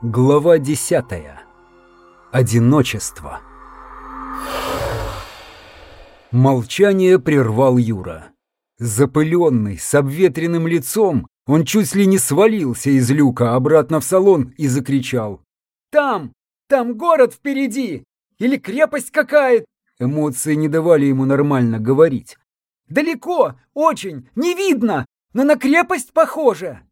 Глава десятая. Одиночество. Молчание прервал Юра. Запыленный, с обветренным лицом, он чуть ли не свалился из люка обратно в салон и закричал. «Там! Там город впереди! Или крепость какая-то!» Эмоции не давали ему нормально говорить. «Далеко! Очень! Не видно! Но на крепость похоже!»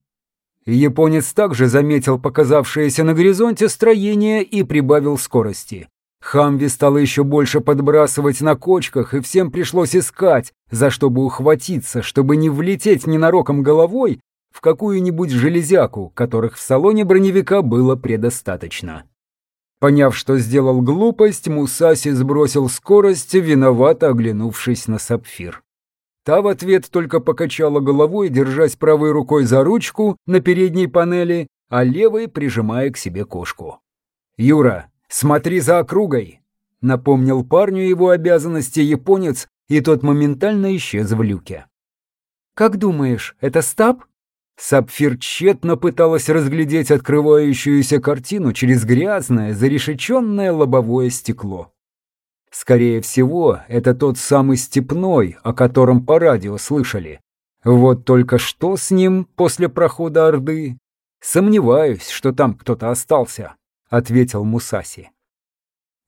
Японец также заметил показавшееся на горизонте строение и прибавил скорости. Хамви стало еще больше подбрасывать на кочках, и всем пришлось искать, за что бы ухватиться, чтобы не влететь ненароком головой в какую-нибудь железяку, которых в салоне броневика было предостаточно. Поняв, что сделал глупость, Мусаси сбросил скорость, виновато оглянувшись на сапфир. Та в ответ только покачала головой, держась правой рукой за ручку на передней панели, а левой прижимая к себе кошку. «Юра, смотри за округой!» Напомнил парню его обязанности японец, и тот моментально исчез в люке. «Как думаешь, это стаб?» Сапфир тщетно пыталась разглядеть открывающуюся картину через грязное, зарешеченное лобовое стекло. Скорее всего, это тот самый Степной, о котором по радио слышали. Вот только что с ним после прохода Орды? Сомневаюсь, что там кто-то остался, ответил Мусаси.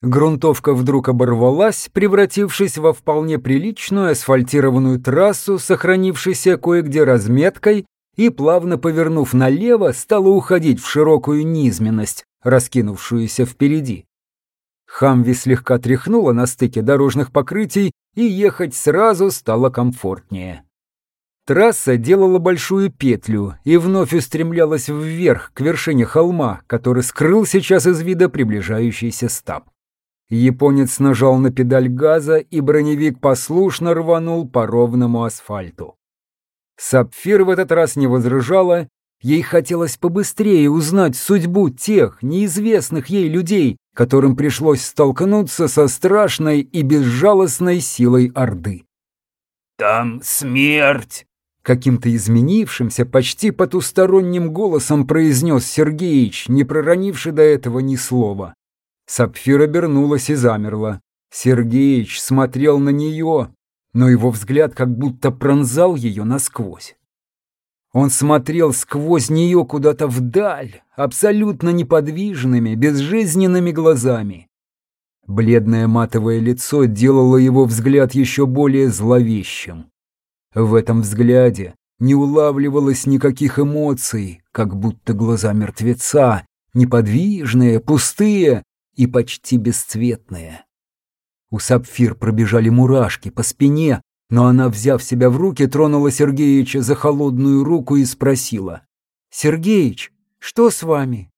Грунтовка вдруг оборвалась, превратившись во вполне приличную асфальтированную трассу, сохранившейся кое-где разметкой, и, плавно повернув налево, стала уходить в широкую низменность, раскинувшуюся впереди. Хамви слегка тряхнула на стыке дорожных покрытий, и ехать сразу стало комфортнее. Трасса делала большую петлю и вновь устремлялась вверх, к вершине холма, который скрыл сейчас из вида приближающийся стаб. Японец нажал на педаль газа, и броневик послушно рванул по ровному асфальту. Сапфир в этот раз не возражала, ей хотелось побыстрее узнать судьбу тех неизвестных ей людей, которым пришлось столкнуться со страшной и безжалостной силой Орды. «Там смерть!» Каким-то изменившимся, почти потусторонним голосом произнес Сергеич, не проронивший до этого ни слова. Сапфир обернулась и замерла. Сергеич смотрел на нее, но его взгляд как будто пронзал ее насквозь. Он смотрел сквозь нее куда-то вдаль, абсолютно неподвижными, безжизненными глазами. Бледное матовое лицо делало его взгляд еще более зловещим. В этом взгляде не улавливалось никаких эмоций, как будто глаза мертвеца, неподвижные, пустые и почти бесцветные. У Сапфир пробежали мурашки по спине, но она, взяв себя в руки, тронула Сергеича за холодную руку и спросила. «Сергеич, что с вами?»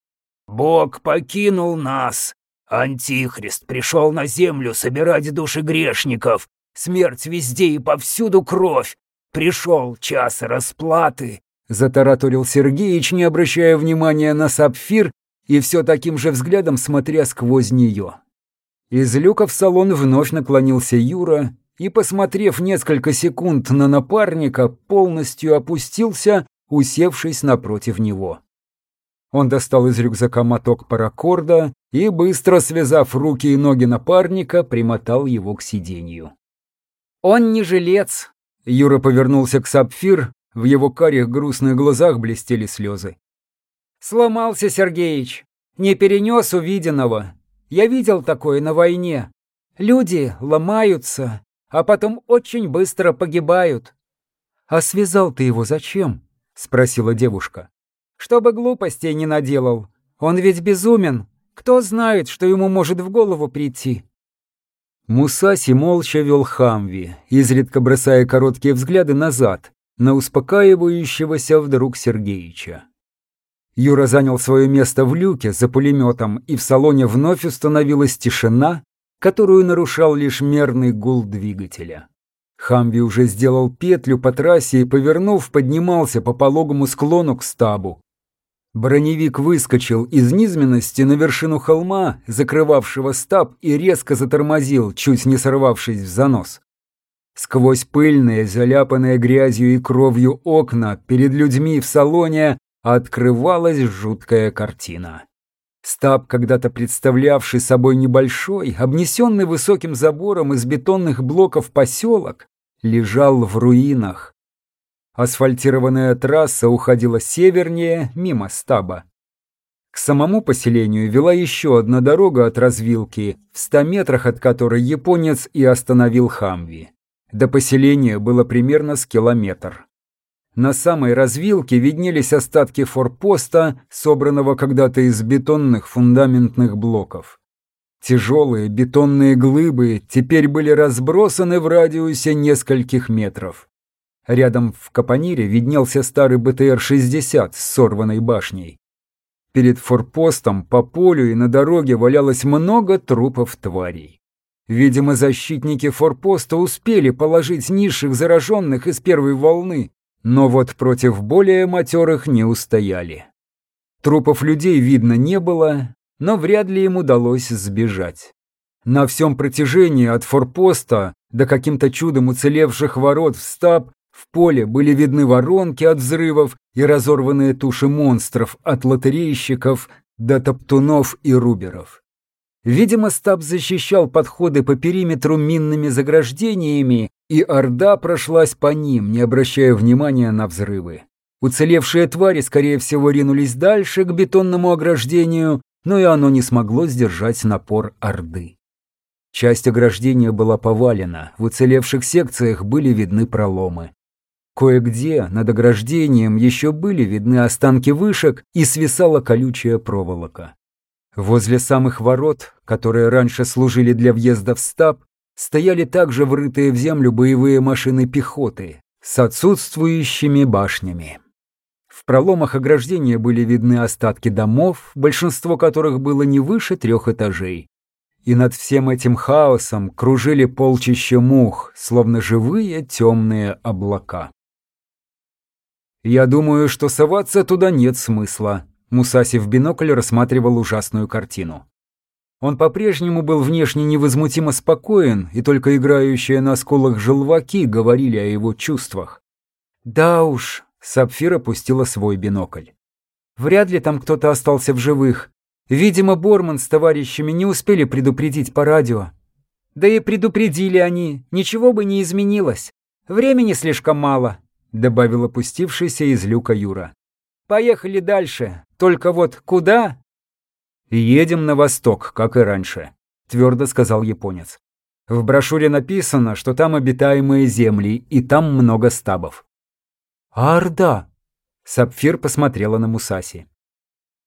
«Бог покинул нас. Антихрист пришел на землю собирать души грешников. Смерть везде и повсюду кровь. Пришел час расплаты», — затараторил Сергеич, не обращая внимания на сапфир и все таким же взглядом смотря сквозь нее. Из люка в салон вновь наклонился Юра и, посмотрев несколько секунд на напарника, полностью опустился, усевшись напротив него. Он достал из рюкзака моток паракорда и, быстро связав руки и ноги напарника, примотал его к сиденью. «Он не жилец!» Юра повернулся к Сапфир, в его карих грустных глазах блестели слезы. «Сломался Сергеич, не перенес увиденного. Я видел такое на войне. Люди ломаются, а потом очень быстро погибают. «А связал ты его зачем?» — спросила девушка. «Чтобы глупостей не наделал. Он ведь безумен. Кто знает, что ему может в голову прийти?» Мусаси молча вел Хамви, изредка бросая короткие взгляды назад, на успокаивающегося вдруг Сергеича. Юра занял свое место в люке за пулеметом, и в салоне вновь установилась тишина, которую нарушал лишь мерный гул двигателя. Хамви уже сделал петлю по трассе и, повернув, поднимался по пологому склону к стабу. Броневик выскочил из низменности на вершину холма, закрывавшего стаб, и резко затормозил, чуть не сорвавшись в занос. Сквозь пыльные, заляпанные грязью и кровью окна перед людьми в салоне открывалась жуткая картина. Стаб, когда-то представлявший собой небольшой, обнесенный высоким забором из бетонных блоков поселок, лежал в руинах. Асфальтированная трасса уходила севернее, мимо стаба. К самому поселению вела еще одна дорога от развилки, в ста метрах от которой японец и остановил Хамви. До поселения было примерно с километр. На самой развилке виднелись остатки форпоста, собранного когда-то из бетонных фундаментных блоков. Тяжелые бетонные глыбы теперь были разбросаны в радиусе нескольких метров. Рядом в Капонире виднелся старый БТР-60 с сорванной башней. Перед форпостом по полю и на дороге валялось много трупов тварей. Видимо, защитники форпоста успели положить низших зараженных из первой волны, но вот против более матерых не устояли. Трупов людей видно не было, но вряд ли им удалось сбежать. На всем протяжении от форпоста до каким-то чудом уцелевших ворот в стаб в поле были видны воронки от взрывов и разорванные туши монстров от лотерейщиков до топтунов и руберов. Видимо, стаб защищал подходы по периметру минными заграждениями, и Орда прошлась по ним, не обращая внимания на взрывы. Уцелевшие твари, скорее всего, ринулись дальше к бетонному ограждению, но и оно не смогло сдержать напор Орды. Часть ограждения была повалена, в уцелевших секциях были видны проломы. Кое-где над ограждением еще были видны останки вышек и свисала колючая проволока. Возле самых ворот, которые раньше служили для въезда в стаб, стояли также врытые в землю боевые машины пехоты с отсутствующими башнями. В проломах ограждения были видны остатки домов, большинство которых было не выше трех этажей. И над всем этим хаосом кружили полчища мух, словно живые темные облака. «Я думаю, что соваться туда нет смысла», Мусаси в бинокль рассматривал ужасную картину. Он по-прежнему был внешне невозмутимо спокоен, и только играющие на скулах желваки говорили о его чувствах. «Да уж», — Сапфир опустила свой бинокль. «Вряд ли там кто-то остался в живых. Видимо, Борман с товарищами не успели предупредить по радио. Да и предупредили они, ничего бы не изменилось. Времени слишком мало», — добавил опустившийся из люка Юра. Поехали дальше. Только вот куда? Едем на восток, как и раньше, твердо сказал японец. В брошюре написано, что там обитаемые земли, и там много стабов. А Орда? Сапфир посмотрела на Мусаси.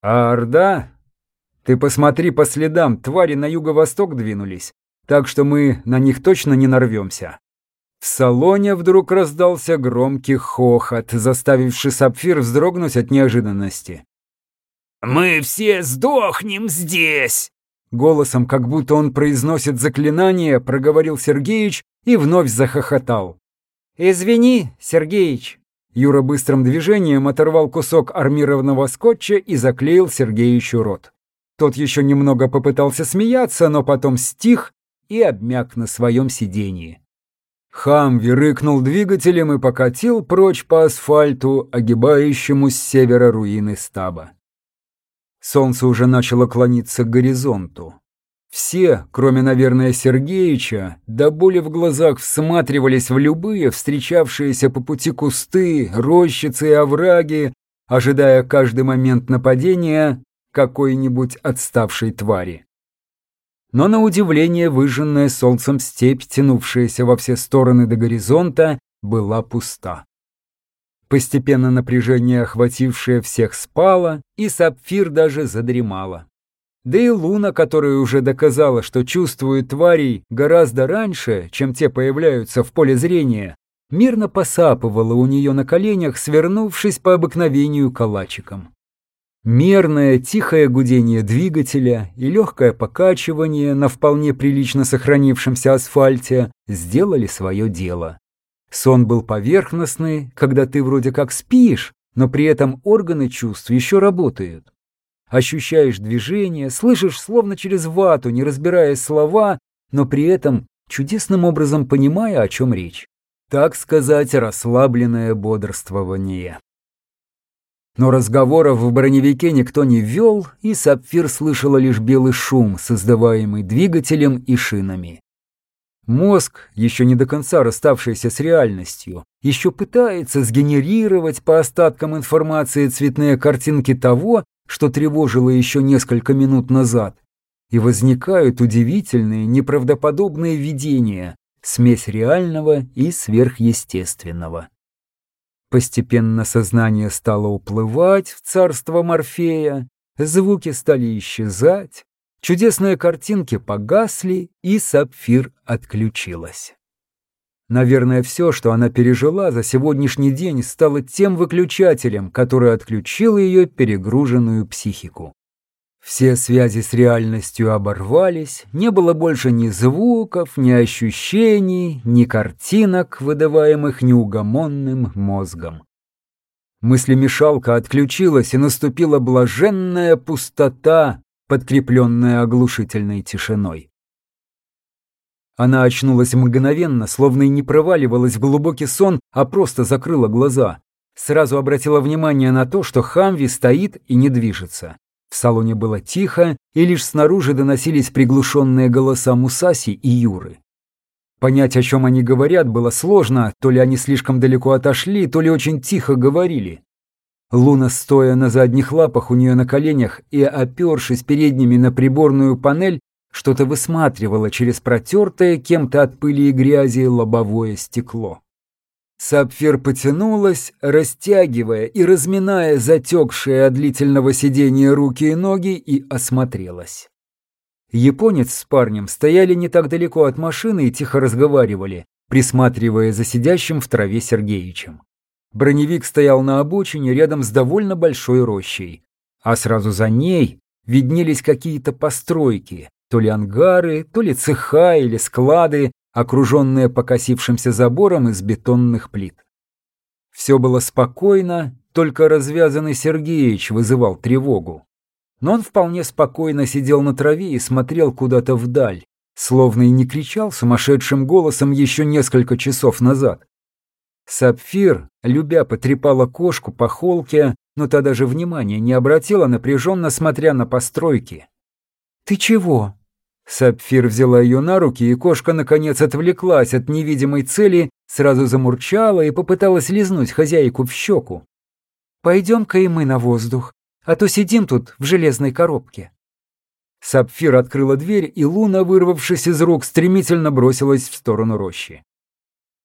А Орда? Ты посмотри по следам, твари на юго-восток двинулись, так что мы на них точно не нарвемся. В салоне вдруг раздался громкий хохот, заставивший Сапфир вздрогнуть от неожиданности. «Мы все сдохнем здесь!» Голосом, как будто он произносит заклинание, проговорил Сергеич и вновь захохотал. «Извини, Сергеич!» Юра быстрым движением оторвал кусок армированного скотча и заклеил Сергеичу рот. Тот еще немного попытался смеяться, но потом стих и обмяк на своем сиденье. Хамви рыкнул двигателем и покатил прочь по асфальту, огибающему с севера руины стаба. Солнце уже начало клониться к горизонту. Все, кроме, наверное, Сергеича, до боли в глазах всматривались в любые встречавшиеся по пути кусты, рощицы и овраги, ожидая каждый момент нападения какой-нибудь отставшей твари но на удивление выжженная солнцем степь, тянувшаяся во все стороны до горизонта, была пуста. Постепенно напряжение, охватившее всех, спало, и Сапфир даже задремала. Да и Луна, которая уже доказала, что чувствует тварей гораздо раньше, чем те появляются в поле зрения, мирно посапывала у нее на коленях, свернувшись по обыкновению калачиком. Мерное, тихое гудение двигателя и легкое покачивание на вполне прилично сохранившемся асфальте сделали свое дело. Сон был поверхностный, когда ты вроде как спишь, но при этом органы чувств еще работают. Ощущаешь движение, слышишь словно через вату, не разбирая слова, но при этом чудесным образом понимая, о чем речь. Так сказать, расслабленное бодрствование. Но разговоров в броневике никто не вел, и Сапфир слышала лишь белый шум, создаваемый двигателем и шинами. Мозг, еще не до конца расставшийся с реальностью, еще пытается сгенерировать по остаткам информации цветные картинки того, что тревожило еще несколько минут назад. И возникают удивительные, неправдоподобные видения, смесь реального и сверхъестественного. Постепенно сознание стало уплывать в царство Морфея, звуки стали исчезать, чудесные картинки погасли, и Сапфир отключилась. Наверное, все, что она пережила за сегодняшний день, стало тем выключателем, который отключил ее перегруженную психику. Все связи с реальностью оборвались, не было больше ни звуков, ни ощущений, ни картинок, выдаваемых неугомонным мозгом. Мыслемешалка отключилась, и наступила блаженная пустота, подкрепленная оглушительной тишиной. Она очнулась мгновенно, словно и не проваливалась в глубокий сон, а просто закрыла глаза. Сразу обратила внимание на то, что Хамви стоит и не движется. В салоне было тихо, и лишь снаружи доносились приглушенные голоса Мусаси и Юры. Понять, о чем они говорят, было сложно, то ли они слишком далеко отошли, то ли очень тихо говорили. Луна, стоя на задних лапах у нее на коленях и опершись передними на приборную панель, что-то высматривала через протертое кем-то от пыли и грязи лобовое стекло. Сапфир потянулась, растягивая и разминая затекшие от длительного сидения руки и ноги, и осмотрелась. Японец с парнем стояли не так далеко от машины и тихо разговаривали, присматривая за сидящим в траве Сергеичем. Броневик стоял на обочине рядом с довольно большой рощей, а сразу за ней виднелись какие-то постройки, то ли ангары, то ли цеха или склады, окруженные покосившимся забором из бетонных плит. Все было спокойно, только развязанный Сергеич вызывал тревогу. Но он вполне спокойно сидел на траве и смотрел куда-то вдаль, словно и не кричал сумасшедшим голосом еще несколько часов назад. Сапфир, любя, потрепала кошку по холке, но та даже внимания не обратила, напряженно смотря на постройки. «Ты чего?» Сапфир взяла ее на руки, и кошка, наконец, отвлеклась от невидимой цели, сразу замурчала и попыталась лизнуть хозяйку в щеку. «Пойдем-ка и мы на воздух, а то сидим тут в железной коробке». Сапфир открыла дверь, и Луна, вырвавшись из рук, стремительно бросилась в сторону рощи.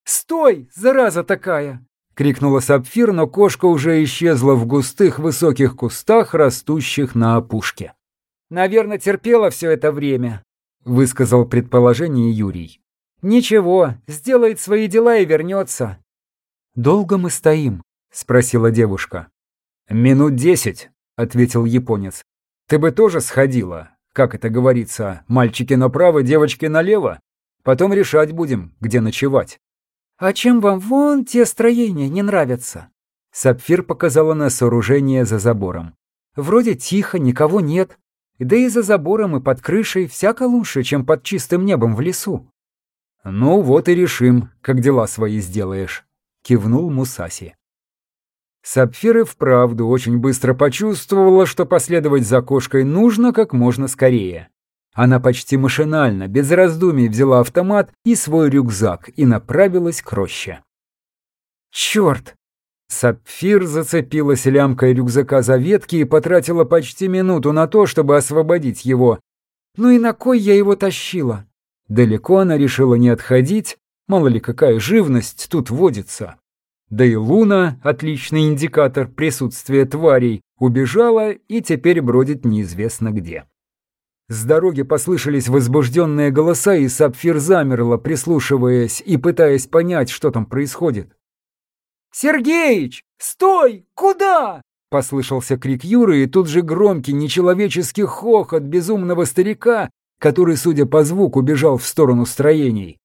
«Стой, зараза такая!» — крикнула Сапфир, но кошка уже исчезла в густых высоких кустах, растущих на опушке. «Наверное, терпела все это время», высказал предположение Юрий. «Ничего, сделает свои дела и вернется». «Долго мы стоим?» — спросила девушка. «Минут десять», — ответил японец. «Ты бы тоже сходила, как это говорится, мальчики направо, девочки налево? Потом решать будем, где ночевать». «А чем вам вон те строения не нравятся?» Сапфир показала на сооружение за забором. «Вроде тихо, никого нет. Да и за забором и под крышей всяко лучше, чем под чистым небом в лесу. «Ну вот и решим, как дела свои сделаешь», — кивнул Мусаси. Сапфир и вправду очень быстро почувствовала, что последовать за кошкой нужно как можно скорее. Она почти машинально, без раздумий взяла автомат и свой рюкзак и направилась к роще. «Черт!» Сапфир зацепилась лямкой рюкзака за ветки и потратила почти минуту на то, чтобы освободить его. Ну и на кой я его тащила? Далеко она решила не отходить, мало ли какая живность тут водится. Да и Луна, отличный индикатор присутствия тварей, убежала и теперь бродит неизвестно где. С дороги послышались возбужденные голоса, и Сапфир замерла, прислушиваясь и пытаясь понять, что там происходит. «Сергеич, стой! Куда?» Послышался крик Юры, и тут же громкий нечеловеческий хохот безумного старика, который, судя по звуку, бежал в сторону строений.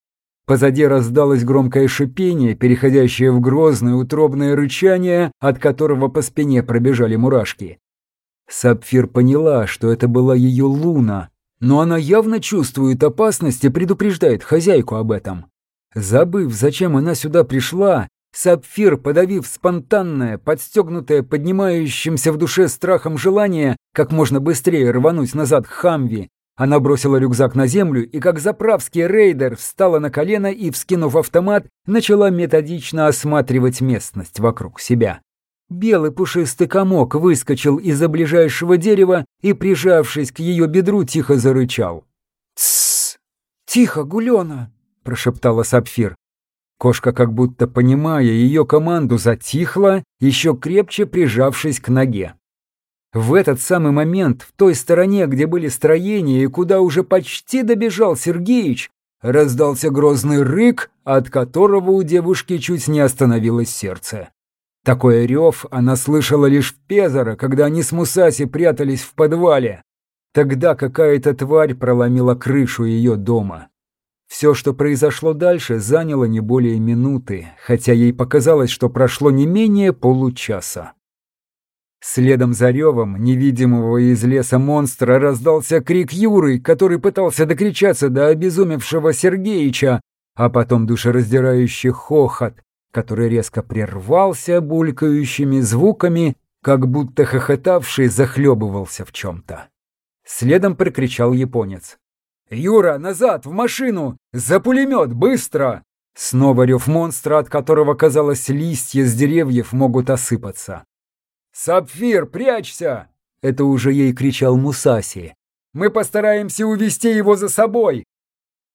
Позади раздалось громкое шипение, переходящее в грозное утробное рычание, от которого по спине пробежали мурашки. Сапфир поняла, что это была ее луна, но она явно чувствует опасность и предупреждает хозяйку об этом. Забыв, зачем она сюда пришла, Сапфир, подавив спонтанное, подстегнутое поднимающимся в душе страхом желание как можно быстрее рвануть назад к Хамви, она бросила рюкзак на землю и, как заправский рейдер, встала на колено и, вскинув автомат, начала методично осматривать местность вокруг себя. Белый пушистый комок выскочил из-за ближайшего дерева и, прижавшись к ее бедру, тихо зарычал. «Тссс! Тихо, Гулена!» — прошептала Сапфир. Кошка, как будто понимая ее команду, затихла, еще крепче прижавшись к ноге. В этот самый момент, в той стороне, где были строения и куда уже почти добежал Сергеич, раздался грозный рык, от которого у девушки чуть не остановилось сердце. Такой рев она слышала лишь в Пезаро, когда они с Мусаси прятались в подвале. Тогда какая-то тварь проломила крышу ее дома. Все, что произошло дальше, заняло не более минуты, хотя ей показалось, что прошло не менее получаса. Следом за ревом невидимого из леса монстра раздался крик Юры, который пытался докричаться до обезумевшего Сергеича, а потом душераздирающий хохот, который резко прервался булькающими звуками, как будто хохотавший захлебывался в чем-то. Следом прикричал японец. «Юра, назад, в машину! За пулемет, быстро!» Снова рев монстра, от которого, казалось, листья с деревьев могут осыпаться. «Сапфир, прячься!» — это уже ей кричал Мусаси. «Мы постараемся увести его за собой!»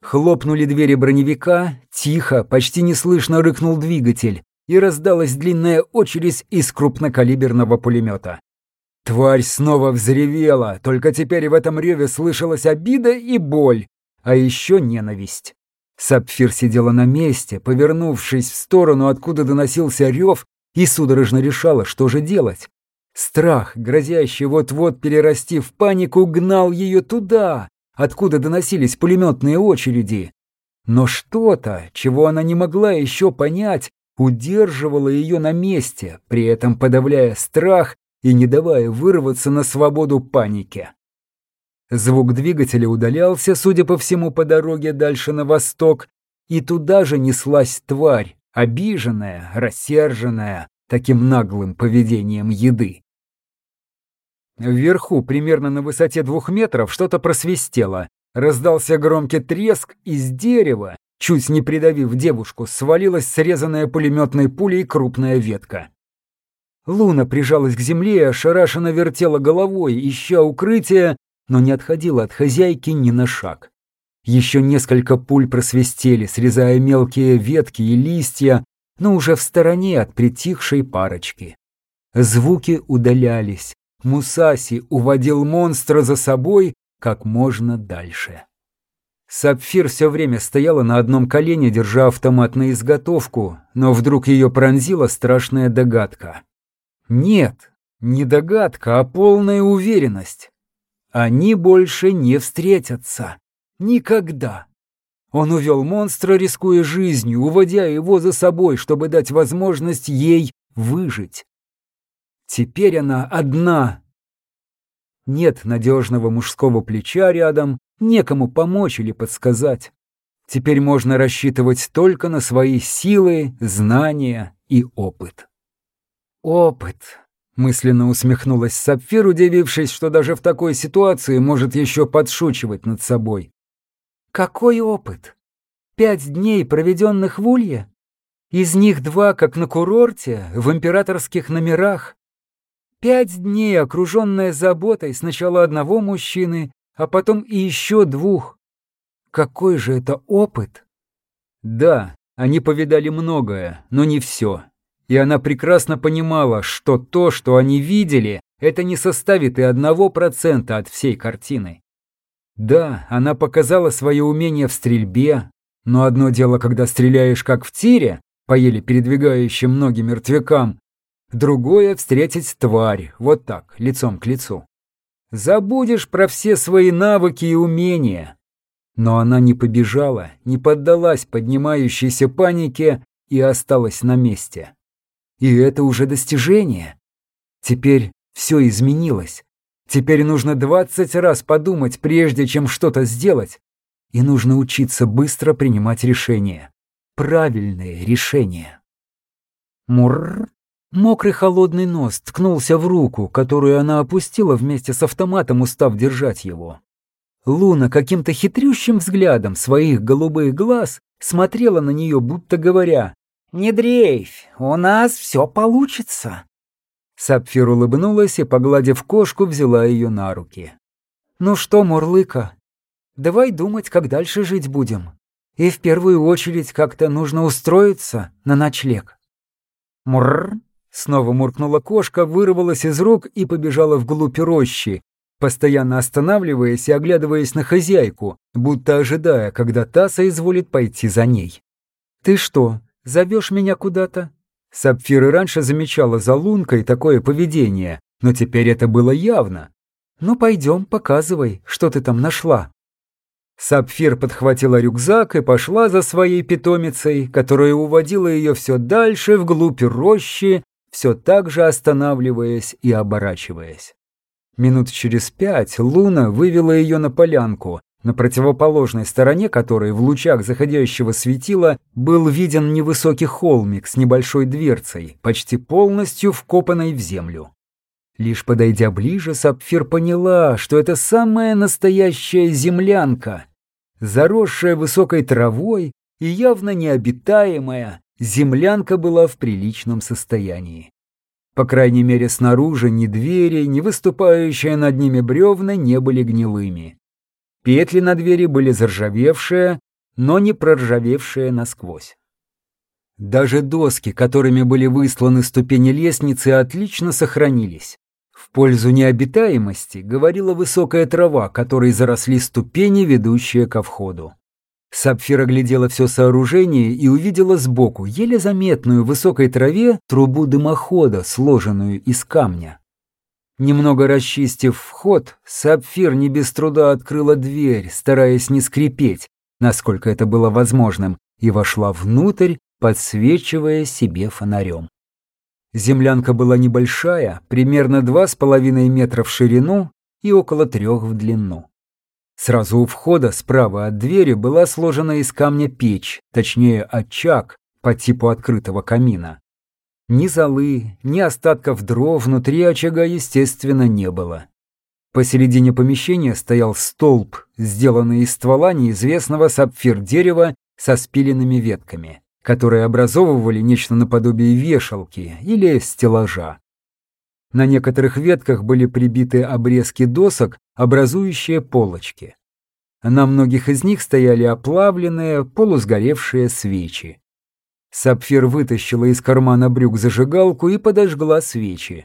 Хлопнули двери броневика, тихо, почти неслышно рыкнул двигатель, и раздалась длинная очередь из крупнокалиберного пулемета. Тварь снова взревела, только теперь в этом реве слышалась обида и боль, а еще ненависть. Сапфир сидела на месте, повернувшись в сторону, откуда доносился рев, и судорожно решала, что же делать. Страх, грозящий вот-вот перерасти в панику, гнал ее туда, откуда доносились пулеметные очереди. Но что-то, чего она не могла еще понять, удерживало ее на месте, при этом подавляя страх и не давая вырваться на свободу панике. Звук двигателя удалялся, судя по всему, по дороге дальше на восток, и туда же неслась тварь, обиженная, рассерженная таким наглым поведением еды. Вверху, примерно на высоте двух метров, что-то просвистело. Раздался громкий треск из дерева, чуть не придавив девушку, свалилась срезанная пулеметной пулей крупная ветка. Луна прижалась к земле ошарашенно вертела головой, ища укрытия, но не отходила от хозяйки ни на шаг. Еще несколько пуль просвистели, срезая мелкие ветки и листья, но уже в стороне от притихшей парочки. Звуки удалялись. Мусаси уводил монстра за собой как можно дальше. Сапфир все время стояла на одном колене, держа автомат на изготовку, но вдруг ее пронзила страшная догадка. Нет, не догадка, а полная уверенность. Они больше не встретятся. Никогда. Он увел монстра, рискуя жизнью, уводя его за собой, чтобы дать возможность ей выжить. Теперь она одна. Нет надежного мужского плеча рядом, некому помочь или подсказать. Теперь можно рассчитывать только на свои силы, знания и опыт. «Опыт», — мысленно усмехнулась Сапфир, удивившись, что даже в такой ситуации может еще подшучивать над собой. Какой опыт? Пять дней, проведенных в Улье? Из них два, как на курорте, в императорских номерах. Пять дней, окруженная заботой сначала одного мужчины, а потом и еще двух. Какой же это опыт? Да, они повидали многое, но не все. И она прекрасно понимала, что то, что они видели, это не составит и одного процента от всей картины. Да, она показала свое умение в стрельбе, но одно дело, когда стреляешь как в тире, по еле передвигающим ноги мертвякам, другое — встретить тварь, вот так, лицом к лицу. Забудешь про все свои навыки и умения. Но она не побежала, не поддалась поднимающейся панике и осталась на месте. И это уже достижение. Теперь все изменилось. Теперь нужно двадцать раз подумать, прежде чем что-то сделать. И нужно учиться быстро принимать решения. Правильные решения. Мурр. Мокрый холодный нос ткнулся в руку, которую она опустила вместе с автоматом, устав держать его. Луна каким-то хитрющим взглядом своих голубых глаз смотрела на нее, будто говоря, «Не дрейфь, у нас все получится». Сапфир улыбнулась и, погладив кошку, взяла ее на руки. «Ну что, Мурлыка, давай думать, как дальше жить будем. И в первую очередь как-то нужно устроиться на ночлег». «Мурр!» — снова муркнула кошка, вырвалась из рук и побежала вглубь рощи, постоянно останавливаясь и оглядываясь на хозяйку, будто ожидая, когда та соизволит пойти за ней. «Ты что, зовешь меня куда-то?» Сапфир и раньше замечала за лункой такое поведение, но теперь это было явно. «Ну пойдем, показывай, что ты там нашла». Сапфир подхватила рюкзак и пошла за своей питомицей, которая уводила ее все дальше вглубь рощи, все так же останавливаясь и оборачиваясь. Минут через пять Луна вывела ее на полянку, на противоположной стороне которой в лучах заходящего светила был виден невысокий холмик с небольшой дверцей, почти полностью вкопанной в землю. Лишь подойдя ближе, Сапфир поняла, что это самая настоящая землянка, заросшая высокой травой и явно необитаемая, землянка была в приличном состоянии. По крайней мере, снаружи ни двери, ни выступающие над ними бревна не были гнилыми. Петли на двери были заржавевшие, но не проржавевшие насквозь. Даже доски, которыми были высланы ступени лестницы, отлично сохранились. В пользу необитаемости говорила высокая трава, которой заросли ступени, ведущие ко входу. Сапфир оглядела все сооружение и увидела сбоку, еле заметную в высокой траве, трубу дымохода, сложенную из камня. Немного расчистив вход, Сапфир не без труда открыла дверь, стараясь не скрипеть, насколько это было возможным, и вошла внутрь, подсвечивая себе фонарем. Землянка была небольшая, примерно два с половиной метра в ширину и около трех в длину. Сразу у входа справа от двери была сложена из камня печь, точнее очаг по типу открытого камина. Ни золы, ни остатков дров внутри очага, естественно, не было. Посередине помещения стоял столб, сделанный из ствола неизвестного сапфир дерева со спиленными ветками которые образовывали нечто наподобие вешалки или стеллажа. На некоторых ветках были прибиты обрезки досок, образующие полочки. На многих из них стояли оплавленные, полусгоревшие свечи. Сапфир вытащила из кармана брюк зажигалку и подожгла свечи.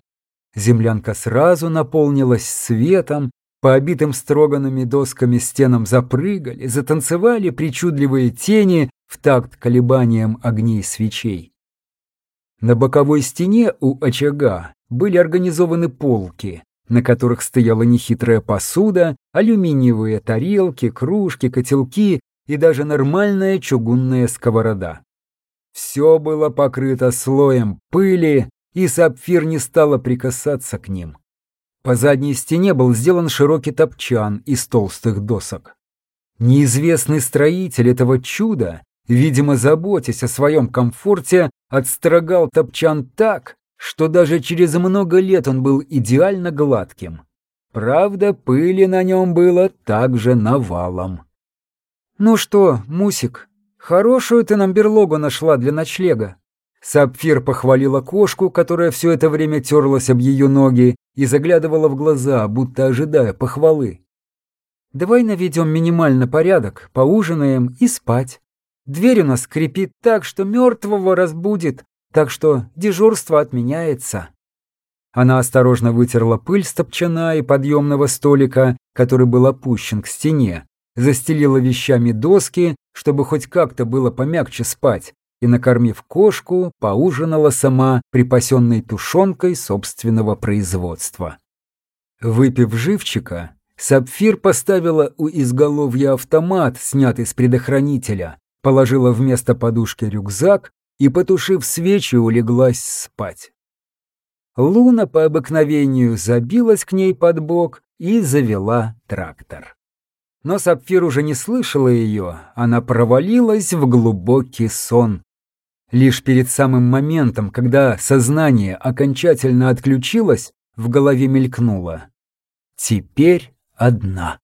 Землянка сразу наполнилась светом, по обитым строганными досками стенам запрыгали, затанцевали причудливые тени в такт колебаниям огней свечей. На боковой стене у очага были организованы полки, на которых стояла нехитрая посуда, алюминиевые тарелки, кружки, котелки и даже нормальная чугунная сковорода. Все было покрыто слоем пыли, и сапфир не стала прикасаться к ним. По задней стене был сделан широкий топчан из толстых досок. Неизвестный строитель этого чуда, видимо, заботясь о своем комфорте, отстрогал топчан так, что даже через много лет он был идеально гладким. Правда, пыли на нем было также навалом. «Ну что, Мусик, хорошую ты нам берлогу нашла для ночлега?» Сапфир похвалила кошку, которая все это время терлась об ее ноги и заглядывала в глаза, будто ожидая похвалы. «Давай наведем минимально порядок, поужинаем и спать. Дверь у нас скрипит так, что мертвого разбудит, так что дежурство отменяется». Она осторожно вытерла пыль с топчана и подъемного столика, который был опущен к стене, застелила вещами доски, чтобы хоть как-то было помягче спать, и, накормив кошку, поужинала сама припасенной тушенкой собственного производства. Выпив живчика, Сапфир поставила у изголовья автомат, снятый с предохранителя, положила вместо подушки рюкзак и, потушив свечи, улеглась спать. Луна по обыкновению забилась к ней под бок и завела трактор. Но Сапфир уже не слышала ее, она провалилась в глубокий сон, Лишь перед самым моментом, когда сознание окончательно отключилось, в голове мелькнуло. Теперь одна.